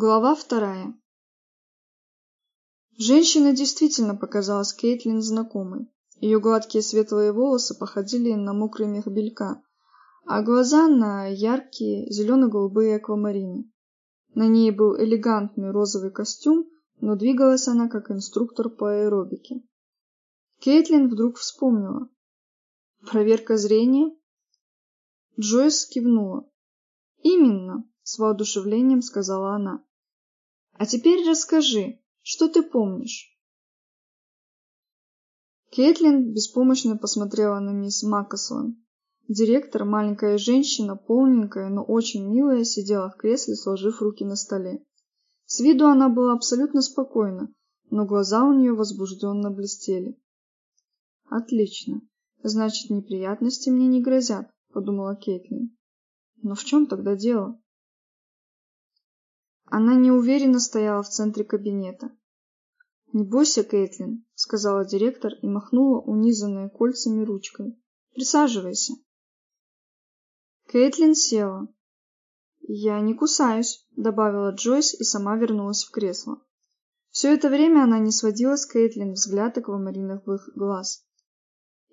Глава вторая. Женщина действительно показалась Кейтлин знакомой. Ее гладкие светлые волосы походили на мокрый мех белька, а глаза на яркие зелено-голубые аквамарины. На ней был элегантный розовый костюм, но двигалась она как инструктор по аэробике. Кейтлин вдруг вспомнила. Проверка зрения? Джойс кивнула. Именно, с воодушевлением сказала она. А теперь расскажи, что ты помнишь? Кейтлин беспомощно посмотрела на мисс Маккаслан. Директор, маленькая женщина, полненькая, но очень милая, сидела в кресле, сложив руки на столе. С виду она была абсолютно спокойна, но глаза у нее возбужденно блестели. «Отлично. Значит, неприятности мне не грозят», — подумала Кейтлин. «Но в чем тогда дело?» Она неуверенно стояла в центре кабинета. «Не бойся, Кейтлин», — сказала директор и махнула унизанной кольцами ручкой. «Присаживайся». Кейтлин села. «Я не кусаюсь», — добавила Джойс и сама вернулась в кресло. Все это время она не сводила с Кейтлин взгляд аквамариновых глаз.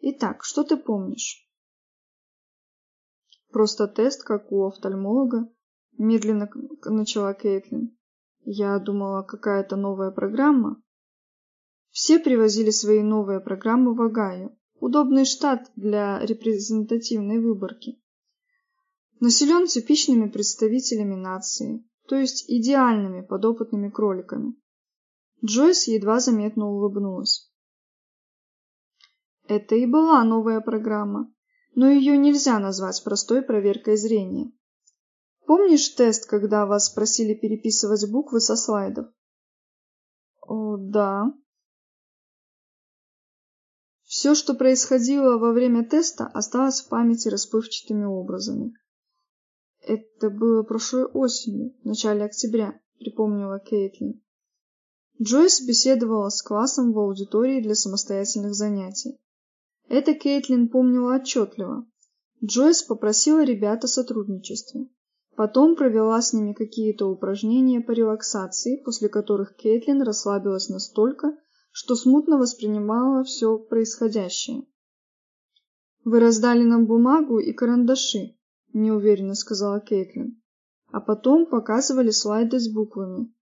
«Итак, что ты помнишь?» «Просто тест, как у офтальмолога», — медленно начала Кейтлин. «Я думала, какая-то новая программа». Все привозили свои новые программы в Огайо. Удобный штат для репрезентативной выборки. Населен типичными представителями нации, то есть идеальными подопытными кроликами. Джойс едва заметно улыбнулась. Это и была новая программа, но ее нельзя назвать простой проверкой зрения. Помнишь тест, когда вас просили переписывать буквы со слайдов? О, да, все, что происходило во время теста, осталось в памяти расплывчатыми образами. Это было прошлой осенью, в начале октября, припомнила Кейтлин. Джойс беседовала с классом в аудитории для самостоятельных занятий. Это Кейтлин помнила отчетливо. Джойс попросила ребят о сотрудничестве. Потом провела с ними какие-то упражнения по релаксации, после которых Кейтлин расслабилась настолько, что смутно воспринимала все происходящее. «Вы раздали нам бумагу и карандаши», — неуверенно сказала Кейтлин. А потом показывали слайды с буквами.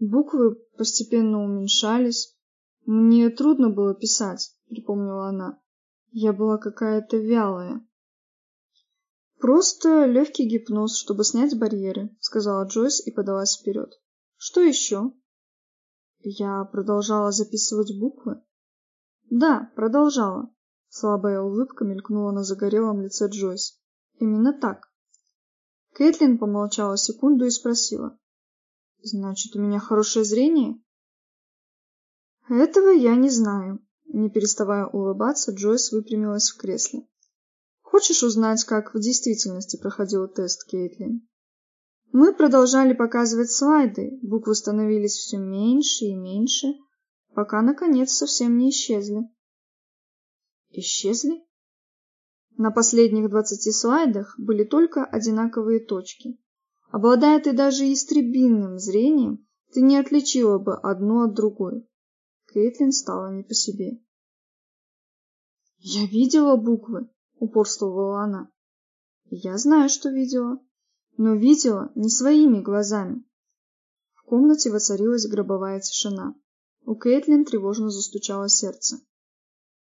Буквы постепенно уменьшались. Мне трудно было писать, припомнила она. Я была какая-то вялая. Просто легкий гипноз, чтобы снять барьеры, сказала Джойс и подалась вперед. Что еще? Я продолжала записывать буквы? Да, продолжала. Слабая улыбка мелькнула на загорелом лице Джойс. Именно так. Кэтлин помолчала секунду и спросила. Значит, у меня хорошее зрение? Этого я не знаю. Не переставая улыбаться, Джойс выпрямилась в кресле. Хочешь узнать, как в действительности проходил тест, Кейтлин? Мы продолжали показывать слайды, буквы становились все меньше и меньше, пока, наконец, совсем не исчезли. Исчезли? На последних двадцати слайдах были только одинаковые точки. Обладая ты даже истребинным зрением, ты не отличила бы одну от другой. Кейтлин стала не по себе. «Я видела буквы», — упорствовала она. «Я знаю, что видела но видела не своими глазами. В комнате воцарилась гробовая тишина. У Кейтлин тревожно застучало сердце.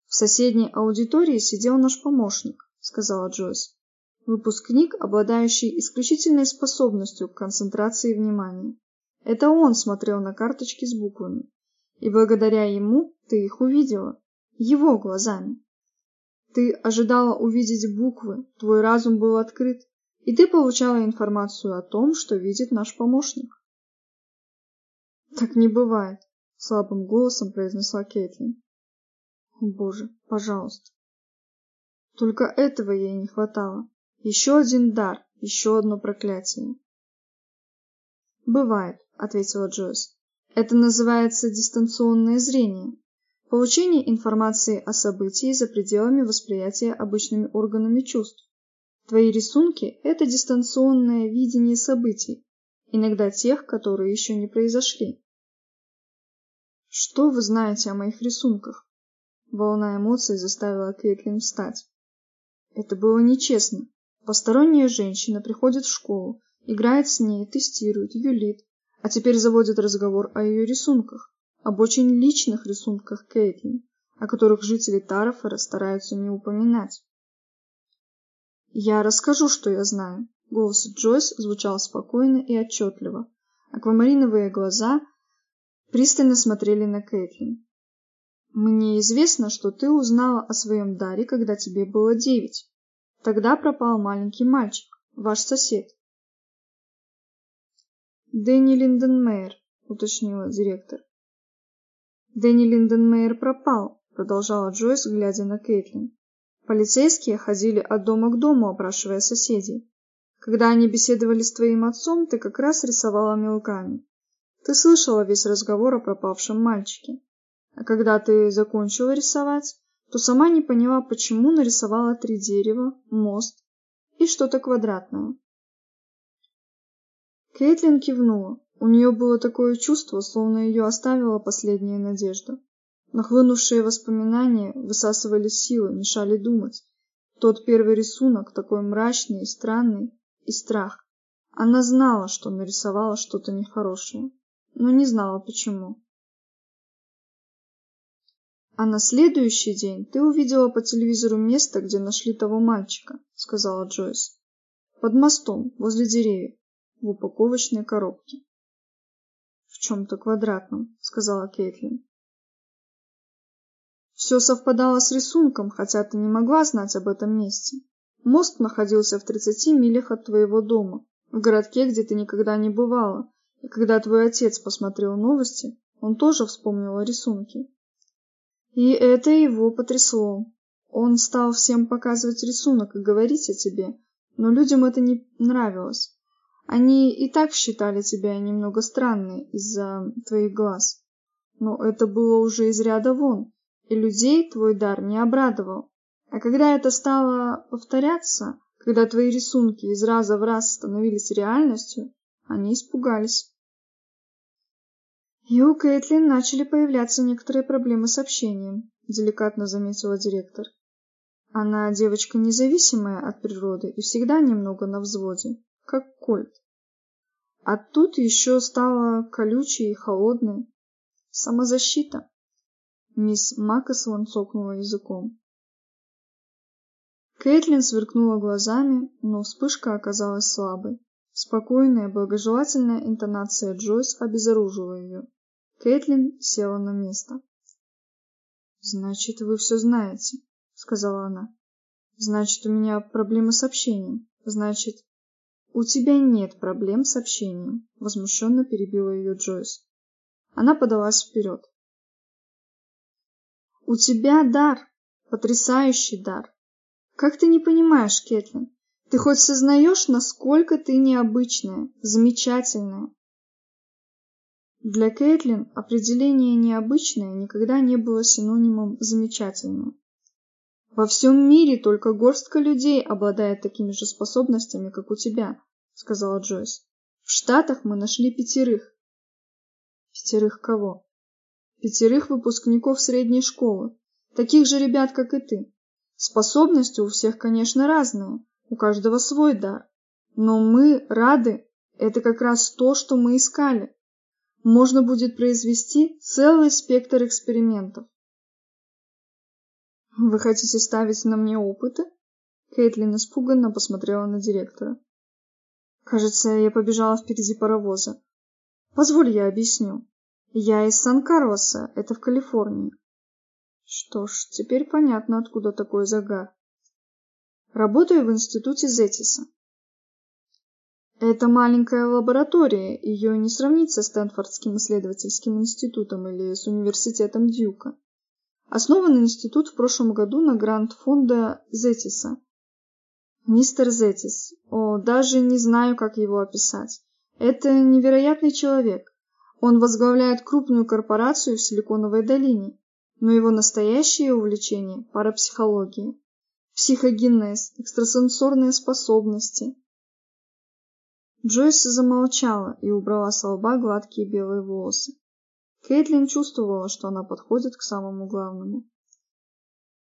В соседней аудитории сидел наш помощник, сказала Джойс. Выпускник, обладающий исключительной способностью к концентрации внимания. Это он смотрел на карточки с буквами. И благодаря ему ты их увидела. Его глазами. Ты ожидала увидеть буквы, твой разум был открыт, и ты получала информацию о том, что видит наш помощник. Так не бывает, слабым голосом произнесла Кейтлин. О, боже, пожалуйста. Только этого ей не хватало. Еще один дар, еще одно проклятие. Бывает, ответила Джойс. Это называется дистанционное зрение. Получение информации о событии за пределами восприятия обычными органами чувств. Твои рисунки – это дистанционное видение событий. иногда тех, которые еще не произошли. Что вы знаете о моих рисунках? Волна эмоций заставила Кейтлин встать. Это было нечестно. Посторонняя женщина приходит в школу, играет с ней, тестирует, юлит, а теперь заводит разговор о ее рисунках, об очень личных рисунках Кейтлин, о которых жители Тарафера стараются не упоминать. «Я расскажу, что я знаю», — голос Джойс звучал спокойно и отчетливо. Аквамариновые глаза пристально смотрели на Кэтлин. «Мне известно, что ты узнала о своем даре, когда тебе было девять. Тогда пропал маленький мальчик, ваш сосед». «Дэнни Линденмейер», — уточнила директор. «Дэнни Линденмейер пропал», — продолжала Джойс, глядя на Кейтлин. «Полицейские ходили от дома к дому, опрашивая соседей. Когда они беседовали с твоим отцом, ты как раз рисовала мелками. Ты слышала весь разговор о пропавшем мальчике. А когда ты закончила рисовать, то сама не поняла, почему нарисовала три дерева, мост и что-то квадратное. Кейтлин кивнула. У нее было такое чувство, словно ее оставила последняя надежда. Нахлынувшие воспоминания высасывали силы, мешали думать. Тот первый рисунок, такой мрачный и странный, и страх. Она знала, что нарисовала что-то нехорошее но не знала почему. А на следующий день ты увидела по телевизору место, где нашли того мальчика, сказала Джойс. Под мостом, возле деревьев, в упаковочной коробке. Чем-то квадратном, сказала Кейтлин. Все совпадало с рисунком, хотя ты не могла знать об этом месте. Мост находился в 30 милях от твоего дома, в городке, где ты никогда не бывала, и когда твой отец посмотрел новости, он тоже вспомнил о рисунке. И это его потрясло. Он стал всем показывать рисунок и говорить о тебе, но людям это не нравилось. Они и так считали тебя немного странной из-за твоих глаз. Но это было уже из ряда вон, и людей твой дар не обрадовал. А когда это стало повторяться, когда твои рисунки из раза в раз становились реальностью, они испугались. И у Кэтлин начали появляться некоторые проблемы с общением, деликатно заметила директор. Она девочка независимая от природы и всегда немного на взводе, как кольт. А тут еще стала колючей и холодной. Самозащита. Мисс Макаслан цокнула языком. Кэтлин сверкнула глазами, но вспышка оказалась слабой. Спокойная, благожелательная интонация Джойс обезоружила ее. Кэтлин села на место. «Значит, вы все знаете», — сказала она. «Значит, у меня проблемы с общением. Значит...» «У тебя нет проблем с общением», — возмущенно перебила ее Джойс. Она подалась вперед. «У тебя дар, потрясающий дар. Как ты не понимаешь, Кэтлин? Ты хоть сознаешь, насколько ты необычная, замечательная, для Кэтлин определение «необычное» никогда не было синонимом «замечательное». «Во всем мире только горстка людей обладает такими же способностями, как у тебя», — сказала Джойс. «В Штатах мы нашли пятерых». «Пятерых кого?» «Пятерых выпускников средней школы, таких же ребят, как и ты. Способности у всех, конечно, разные, у каждого свой дар. Но мы рады, это как раз то, что мы искали можно будет произвести целый спектр экспериментов. Вы хотите ставить на мне опыты? Кейтлин испуганно посмотрела на директора. Кажется, я побежала впереди паровоза. Позволь, я объясню. Я из Сан-Карлоса, это в Калифорнии. Что ж, теперь понятно, откуда такой загар. Работаю в институте Зетиса. Это маленькая лаборатория, ее не сравнить со Стэнфордским исследовательским институтом или с университетом Дьюка. Основан институт в прошлом году на грант фонда Зетиса. Мистер Зетис, о, даже не знаю, как его описать. Это невероятный человек. Он возглавляет крупную корпорацию в Силиконовой долине, но его настоящее увлечение – парапсихология, психогенез, экстрасенсорные способности – Джойс замолчала и убрала с лба гладкие белые волосы. Кейтлин чувствовала, что она подходит к самому главному.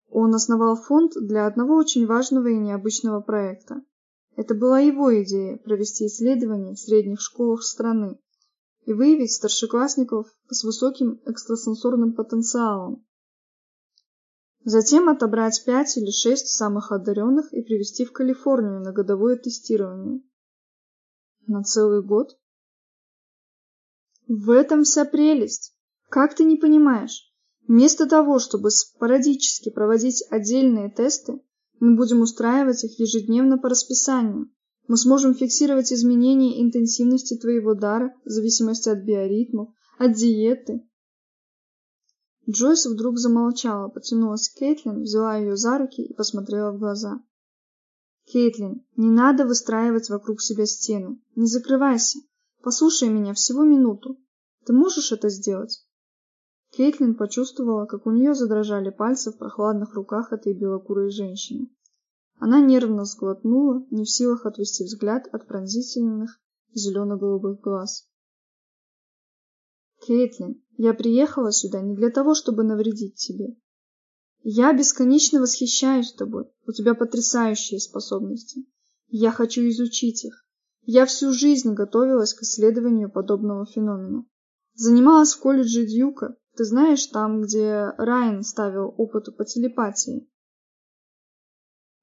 Он основал фонд для одного очень важного и необычного проекта. Это была его идея провести исследования в средних школах страны и выявить старшеклассников с высоким экстрасенсорным потенциалом. Затем отобрать пять или шесть самых одаренных и привезти в Калифорнию на годовое тестирование. На целый год? В этом вся прелесть. Как ты не понимаешь? Вместо того, чтобы спорадически проводить отдельные тесты, мы будем устраивать их ежедневно по расписанию. Мы сможем фиксировать изменения интенсивности твоего дара в зависимости от биоритмов, от диеты. Джойс вдруг замолчала, потянулась к Кейтлин, взяла ее за руки и посмотрела в глаза. Кейтлин, не надо выстраивать вокруг себя стену. Не закрывайся. Послушай меня всего минуту. Ты можешь это сделать? Кейтлин почувствовала, как у нее задрожали пальцы в прохладных руках этой белокурой женщины. Она нервно сглотнула, не в силах отвести взгляд от пронзительных зелено-голубых глаз. Кейтлин, я приехала сюда не для того, чтобы навредить тебе. Я бесконечно восхищаюсь тобой. У тебя потрясающие способности. Я хочу изучить их. Я всю жизнь готовилась к исследованию подобного феномена. Занималась в колледже Дьюка, ты знаешь, там, где Райан ставил опыты по телепатии?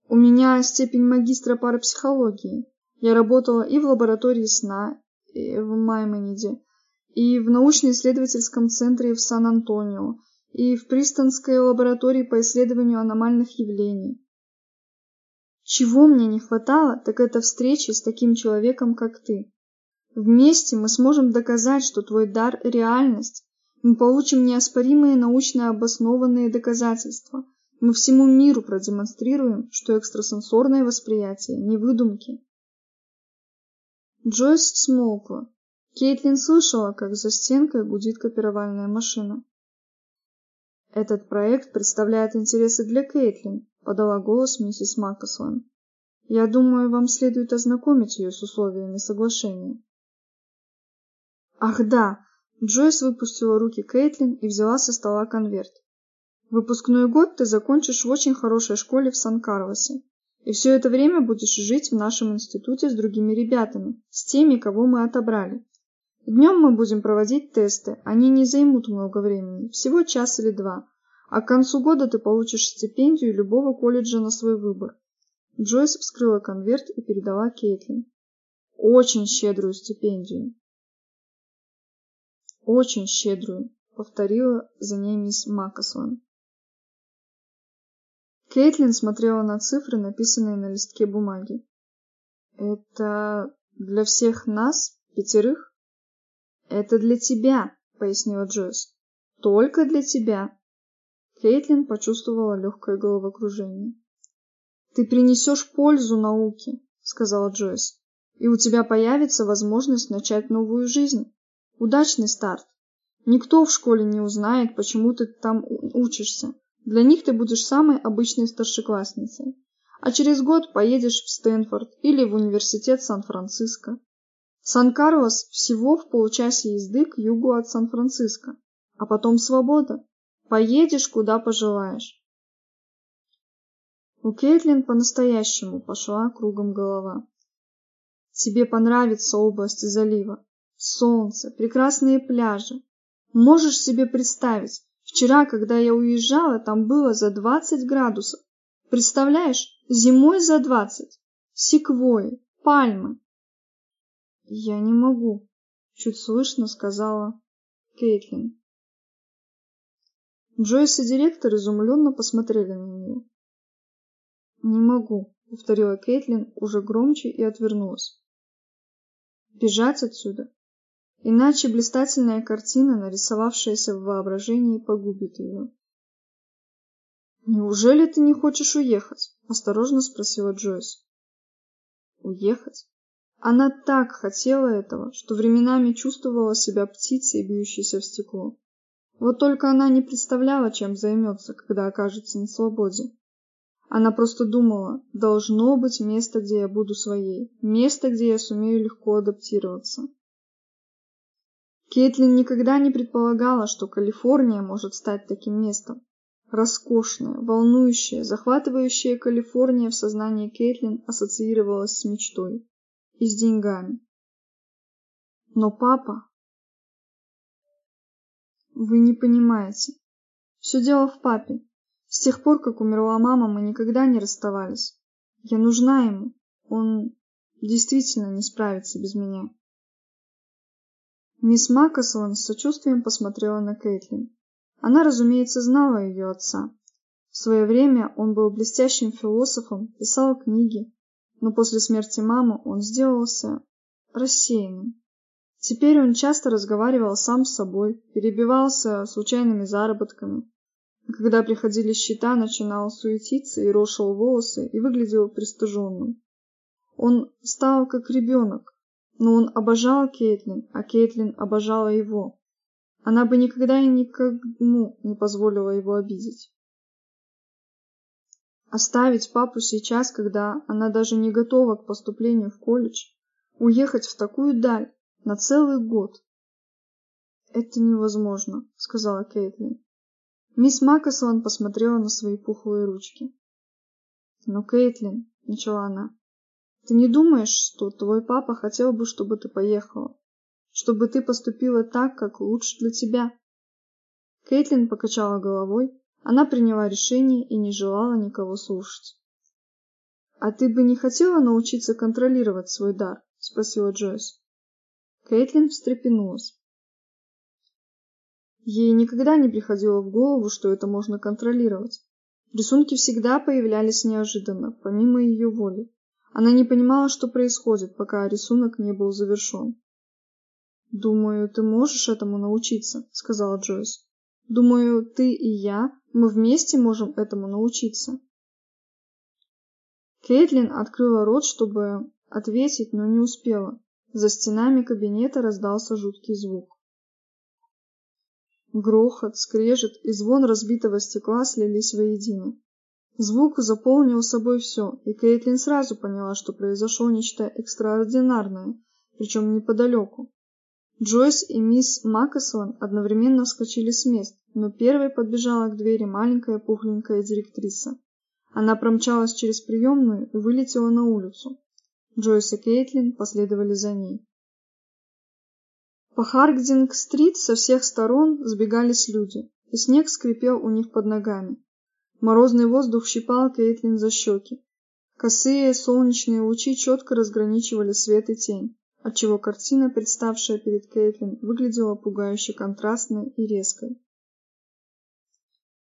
У меня степень магистра парапсихологии. Я работала и в лаборатории сна и в Маймониде, и в научно-исследовательском центре в Сан-Антонио, и в Пристонской лаборатории по исследованию аномальных явлений. Чего мне не хватало, так это встречи с таким человеком, как ты. Вместе мы сможем доказать, что твой дар – реальность, мы получим неоспоримые научно обоснованные доказательства. Мы всему миру продемонстрируем, что экстрасенсорное восприятие не выдумки. Джойс смолкла. Кейтлин слышала, как за стенкой гудит копировальная машина. «Этот проект представляет интересы для Кейтлин», — подала голос миссис Маккаслан. «Я думаю, вам следует ознакомить ее с условиями соглашения». «Ах да, Джойс выпустила руки Кейтлин и взяла со стола конверт. Выпускной год ты закончишь в очень хорошей школе в Сан-Карлосе. И все это время будешь жить в нашем институте с другими ребятами, с теми, кого мы отобрали. Днем мы будем проводить тесты, они не займут много времени, всего час или два. А к концу года ты получишь стипендию любого колледжа на свой выбор. Джойс вскрыла конверт и передала Кейтлин. Очень щедрую стипендию. Очень щедрую, повторила за ней мисс Маккаслан. Кейтлин смотрела на цифры, написанные на листке бумаги. Это для всех нас, пятерых? Это для тебя, пояснила Джойс. Только для тебя. Кейтлин почувствовала легкое головокружение. Ты принесешь пользу науке, сказала Джойс, и у тебя появится возможность начать новую жизнь. Удачный старт. Никто в школе не узнает, почему ты там учишься. Для них ты будешь самой обычной старшеклассницей. А через год поедешь в Стэнфорд или в университет Сан-Франциско. Сан-Карлос всего в получасе езды к югу от Сан-Франциско. А потом свобода. Поедешь, куда пожелаешь. У Кейтлин по-настоящему пошла кругом голова. Тебе понравится область залива солнце, прекрасные пляжи. Можешь себе представить, вчера, когда я уезжала, там было за 20 градусов. Представляешь, зимой за 20. Секвои, пальмы. Я не могу, чуть слышно сказала Кейтлин. Джойс и директор изумленно посмотрели на нее. «Не могу», — повторила Кейтлин уже громче и отвернулась. «Бежать отсюда? Иначе блистательная картина, нарисовавшаяся в воображении, погубит ее. «Неужели ты не хочешь уехать?» – осторожно спросила Джойс. «Уехать?» Она так хотела этого, что временами чувствовала себя птицей, бьющейся в стекло. Вот только она не представляла, чем займется, когда окажется на свободе. Она просто думала, должно быть место, где я буду своей, место, где я сумею легко адаптироваться. Кейтлин никогда не предполагала, что Калифорния может стать таким местом. Роскошная, волнующая, захватывающая Калифорния в сознании Кейтлин ассоциировалась с мечтой и с деньгами. Но папа... Вы не понимаете. Все дело в папе. С тех пор, как умерла мама, мы никогда не расставались. Я нужна ему. Он действительно не справится без меня. Мисс Маккасон с сочувствием посмотрела на Кэтлин. Она, разумеется, знала ее отца. В свое время он был блестящим философом, писал книги, но после смерти мамы он сделался рассеянным. Теперь он часто разговаривал сам с собой, перебивался случайными заработками. Когда приходили счета, начинал суетиться и рошил волосы и выглядел пристыженным. Он стал как ребенок, но он обожал Кейтлин, а Кейтлин обожала его. Она бы никогда и никому не позволила его обидеть. Оставить папу сейчас, когда она даже не готова к поступлению в колледж, уехать в такую даль на целый год. Это невозможно, сказала Кейтлин. Мисс Маккасон посмотрела на свои пухлые ручки. Но Кейтлин, начала она, ты не думаешь, что твой папа хотел бы, чтобы ты поехала? Чтобы ты поступила так, как лучше для тебя? Кейтлин покачала головой. Она приняла решение и не желала никого слушать. «А ты бы не хотела научиться контролировать свой дар?» — спросила Джойс. Кейтлин встрепенулась. Ей никогда не приходило в голову, что это можно контролировать. Рисунки всегда появлялись неожиданно, помимо ее воли. Она не понимала, что происходит, пока рисунок не был завершен. «Думаю, ты можешь этому научиться», — сказала Джойс. «Думаю, ты и я, мы вместе можем этому научиться». Кейтлин открыла рот, чтобы ответить, но не успела. За стенами кабинета раздался жуткий звук. Грохот, скрежет и звон разбитого стекла слились воедино. Звук заполнил собой все, и Кейтлин сразу поняла, что произошло нечто экстраординарное, причем неподалеку. Джойс и мисс Маккасон одновременно вскочили с мест, но первой подбежала к двери маленькая пухленькая директриса. Она промчалась через приемную и вылетела на улицу. Джойс и Кейтлин последовали за ней. По Харгдинг-стрит со всех сторон сбегались люди, и снег скрипел у них под ногами. Морозный воздух щипал Кейтлин за щеки. Косые солнечные лучи четко разграничивали свет и тень, отчего картина, представшая перед Кейтлин, выглядела пугающе контрастной и резкой.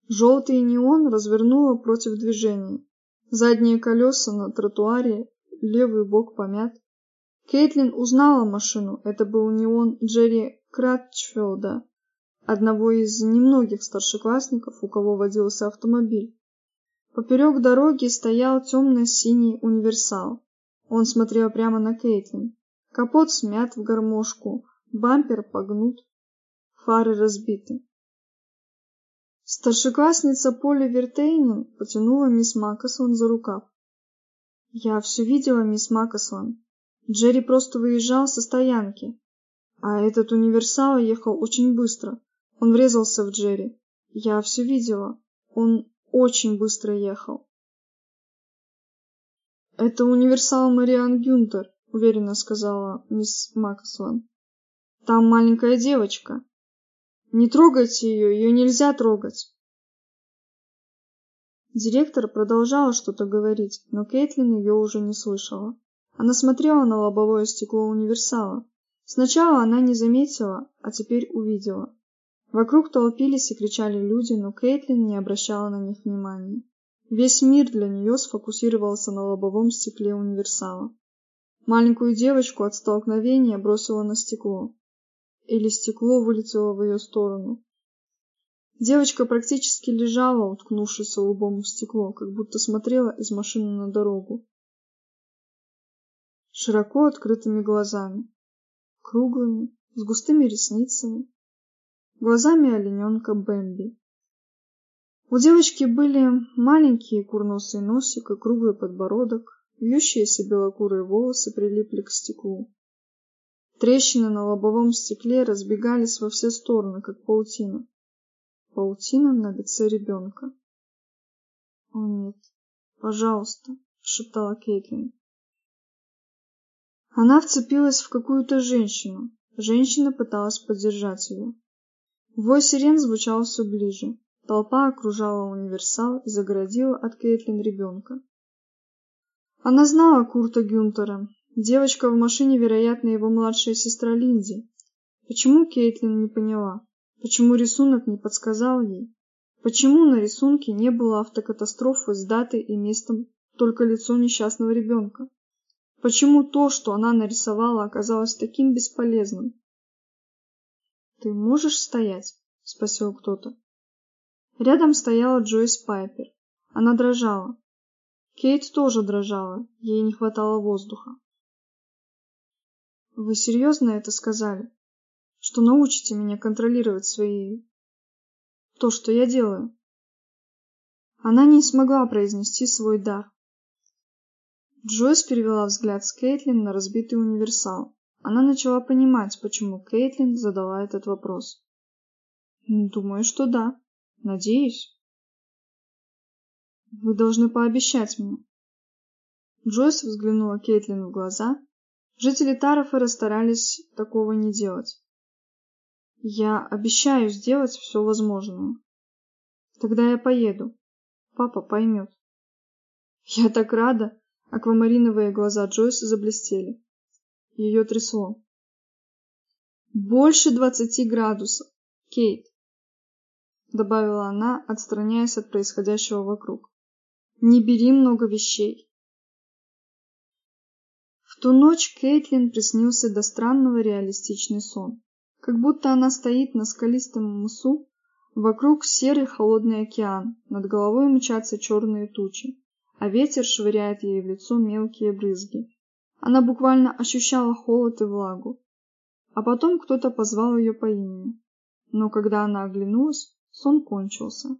Желтый неон развернуло против движения. Задние колеса на тротуаре, левый бок помят. Кейтлин узнала машину. Это был неон Джерри Кратчфелда, одного из немногих старшеклассников, у кого водился автомобиль. Поперек дороги стоял темно-синий универсал. Он смотрел прямо на Кейтлин. Капот смят в гармошку, бампер погнут, фары разбиты. Старшеклассница Поли Вертейнин потянула мисс Маккасон за рукав. «Я все видела, мисс Маккасон. Джерри просто выезжал со стоянки, а этот универсал ехал очень быстро. Он врезался в Джерри. Я все видела. Он очень быстро ехал. «Это универсал Мариан Гюнтер», — уверенно сказала мисс Макслан. «Там маленькая девочка. Не трогайте ее, ее нельзя трогать». Директор продолжала что-то говорить, но Кейтлин ее уже не слышала. Она смотрела на лобовое стекло универсала. Сначала она не заметила, а теперь увидела. Вокруг толпились и кричали люди, но Кейтлин не обращала на них внимания. Весь мир для нее сфокусировался на лобовом стекле универсала. Маленькую девочку от столкновения бросило на стекло. Или стекло вылетело в ее сторону. Девочка практически лежала, уткнувшись лбом в стекло, как будто смотрела из машины на дорогу. Широко открытыми глазами, круглыми, с густыми ресницами, глазами олененка Бэмби. У девочки были маленький курносый носик и круглый подбородок, вьющиеся белокурые волосы прилипли к стеклу. Трещины на лобовом стекле разбегались во все стороны, как паутина. Паутина на лице ребенка. «О нет, пожалуйста», — шептала Кейтлин. Она вцепилась в какую-то женщину. Женщина пыталась поддержать ее. Вой сирен звучал все ближе. Толпа окружала универсал и загородила от Кейтлин ребенка. Она знала Курта Гюнтера. Девочка в машине, вероятно, его младшая сестра Линди. Почему Кейтлин не поняла? Почему рисунок не подсказал ей? Почему на рисунке не было автокатастрофы с датой и местом, только лицо несчастного ребенка? Почему то, что она нарисовала, оказалось таким бесполезным? «Ты можешь стоять?» — спросил кто-то. Рядом стояла Джойс Пайпер. Она дрожала. Кейт тоже дрожала, ей не хватало воздуха. «Вы серьезно это сказали? Что научите меня контролировать свои... то, что я делаю?» Она не смогла произнести свой дар. Джойс перевела взгляд с Кейтлин на разбитый универсал. Она начала понимать, почему Кейтлин задала этот вопрос. «Думаю, что да. Надеюсь». «Вы должны пообещать мне». Джойс взглянула Кейтлин в глаза. Жители Тарафера старались такого не делать. «Я обещаю сделать все возможное. Тогда я поеду. Папа поймет». «Я так рада!» Аквамариновые глаза Джойса заблестели. Ее трясло. «Больше двадцати градусов, Кейт!» Добавила она, отстраняясь от происходящего вокруг. «Не бери много вещей!» В ту ночь Кейтлин приснился до странного реалистичный сон. Как будто она стоит на скалистом мысу, вокруг серый холодный океан, над головой мчатся черные тучи а ветер швыряет ей в лицо мелкие брызги. Она буквально ощущала холод и влагу. А потом кто-то позвал ее по имени. Но когда она оглянулась, сон кончился.